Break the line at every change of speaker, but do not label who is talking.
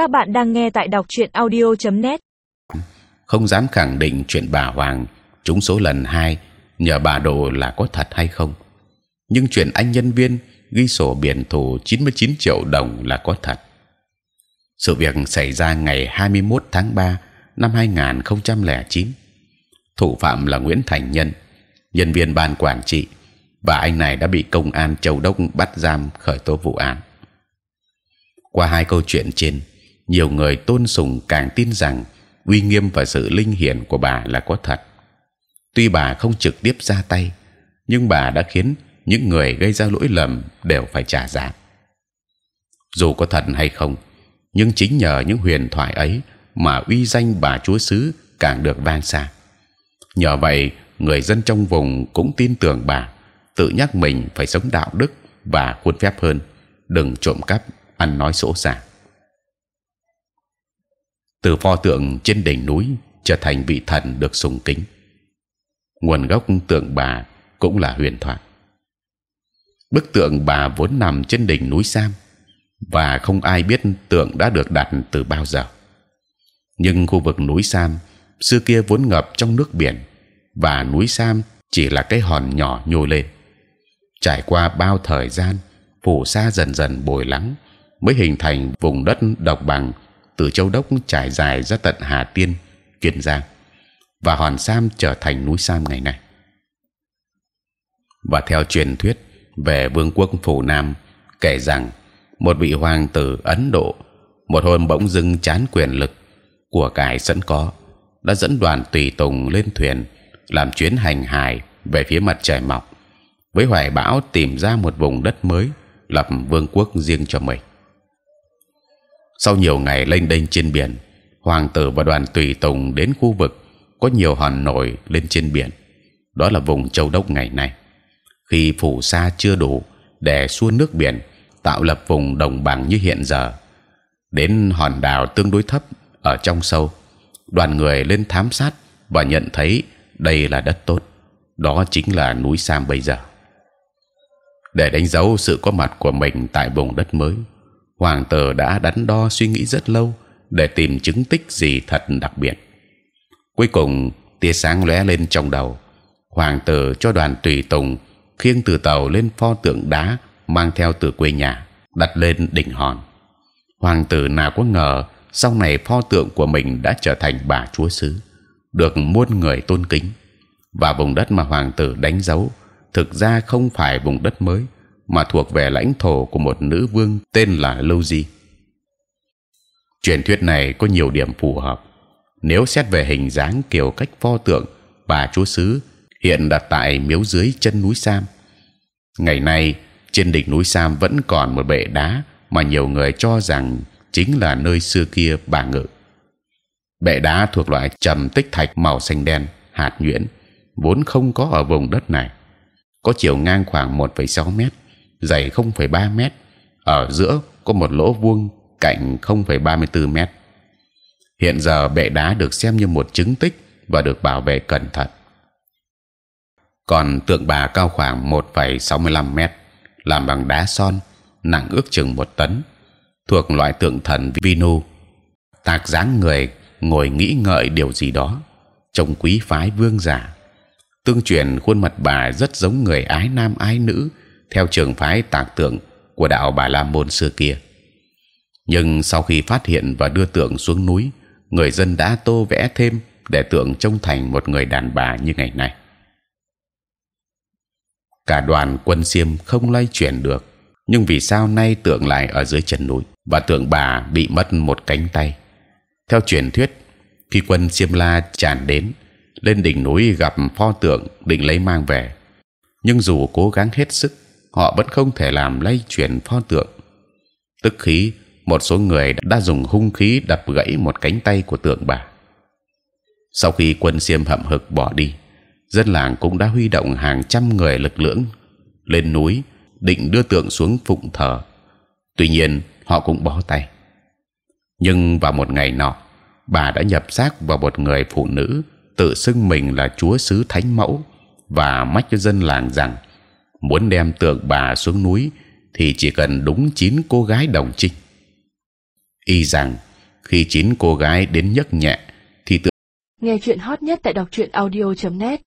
Các bạn đang nghe tại đọc truyện audio.net.
không dám khẳng định chuyện bà Hoàng trúng số lần hai nhờ bà đồ là có thật hay không. Nhưng chuyện anh nhân viên ghi sổ biển thủ 99 triệu đồng là có thật. Sự việc xảy ra ngày 21 tháng 3 năm 2009. Thủ phạm là Nguyễn Thành Nhân, nhân viên ban quản trị, và anh này đã bị công an Châu Đốc bắt giam khởi tố vụ án. Qua hai câu chuyện trên, nhiều người tôn sùng càng tin rằng uy nghiêm và sự linh hiển của bà là có thật. Tuy bà không trực tiếp ra tay, nhưng bà đã khiến những người gây ra lỗi lầm đều phải trả giá. Dù có thật hay không, nhưng chính nhờ những huyền thoại ấy mà uy danh bà chúa xứ càng được vang xa. Nhờ vậy, người dân trong vùng cũng tin tưởng bà, tự nhắc mình phải sống đạo đức và khuôn phép hơn, đừng trộm cắp, ăn nói sỗ sàng. Từ pho tượng trên đỉnh núi trở thành vị thần được sùng kính. Nguồn gốc tượng bà cũng là huyền thoại. Bức tượng bà vốn nằm trên đỉnh núi Sam và không ai biết tượng đã được đặt từ bao giờ. Nhưng khu vực núi Sam xưa kia vốn ngập trong nước biển và núi Sam chỉ là cái hòn nhỏ nhô lên. Trải qua bao thời gian, phủ sa dần dần bồi lắng, mới hình thành vùng đất độc bằng từ châu đốc trải dài ra tận Hà Tiên, Kiên Giang và hòn Sam trở thành núi Sam ngày nay. Và theo truyền thuyết về vương quốc phủ Nam kể rằng một vị hoàng tử Ấn Độ một hôm bỗng dưng chán quyền lực của cải sẵn có đã dẫn đoàn tùy tùng lên thuyền làm chuyến hành hải về phía mặt trời mọc với hoài bão tìm ra một vùng đất mới lập vương quốc riêng cho mình. Sau nhiều ngày lênh đênh trên biển, hoàng tử và đoàn tùy tùng đến khu vực có nhiều hòn nổi lên trên biển. Đó là vùng châu đốc ngày nay. Khi phủ sa chưa đủ để xua nước biển, tạo lập vùng đồng bằng như hiện giờ, đến hòn đảo tương đối thấp ở trong sâu, đoàn người lên thám sát và nhận thấy đây là đất tốt. Đó chính là núi Sam bây giờ. Để đánh dấu sự có mặt của mình tại vùng đất mới, hoàng tử đã đắn đo suy nghĩ rất lâu để tìm chứng tích gì thật đặc biệt. Cuối cùng tia sáng lóe lên trong đầu. Hoàng tử cho đoàn tùy tùng khiêng từ tàu lên pho tượng đá mang theo từ quê nhà đặt lên đỉnh hòn. Hoàng tử nào có ngờ sau này pho tượng của mình đã trở thành bà chúa xứ, được muôn người tôn kính. Và vùng đất mà hoàng tử đánh dấu thực ra không phải vùng đất mới mà thuộc về lãnh thổ của một nữ vương tên là Lâu Di. Truyền thuyết này có nhiều điểm phù hợp. Nếu xét về hình dáng kiểu cách pho tượng bà chúa xứ hiện đặt tại miếu dưới chân núi Sam. Ngày nay trên đỉnh núi Sam vẫn còn một bệ đá mà nhiều người cho rằng chính là nơi xưa kia bà ngự. Bệ đá thuộc loại trầm tích thạch màu xanh đen, hạt nhuyễn, vốn không có ở vùng đất này. Có chiều ngang khoảng 1,6 mét, dày 0,3 mét. Ở giữa có một lỗ vuông cạnh 0,34 mét. Hiện giờ bệ đá được xem như một chứng tích và được bảo vệ cẩn thận. Còn tượng bà cao khoảng 1,65 mét, làm bằng đá son, nặng ước chừng một tấn, thuộc loại tượng thần Vinu. Tạc dáng người ngồi nghĩ ngợi điều gì đó, trông quý phái vương giả. Tương truyền khuôn mặt bà rất giống người ái nam ái nữ theo trường phái tạc tượng của đạo Bà La Môn xưa kia. Nhưng sau khi phát hiện và đưa tượng xuống núi, người dân đã tô vẽ thêm để tượng trông thành một người đàn bà như ngày nay. Cả đoàn quân xiêm không lay chuyển được, nhưng vì sao nay tượng lại ở dưới chân núi và tượng bà bị mất một cánh tay? Theo truyền thuyết, khi quân xiêm la tràn đến lên đỉnh núi gặp pho tượng định lấy mang về, nhưng dù cố gắng hết sức, họ vẫn không thể làm lay chuyển pho tượng. Tức khí, một số người đã dùng hung khí đập gãy một cánh tay của tượng bà. Sau khi quân xiêm hậm hực bỏ đi, dân làng cũng đã huy động hàng trăm người lực lượng lên núi định đưa tượng xuống phụng thờ. Tuy nhiên họ cũng bó tay. Nhưng vào một ngày nọ, bà đã nhập xác vào một người phụ nữ tự xưng mình là chúa xứ thánh mẫu và mách cho dân làng rằng muốn đem tượng bà xuống núi thì chỉ cần đúng chín cô gái đồng trinh. Y rằng, khi chín cô gái đến nhấc nhẹ thì tượng.
nghe chuyện hot nhất tại đọc truyện audio .net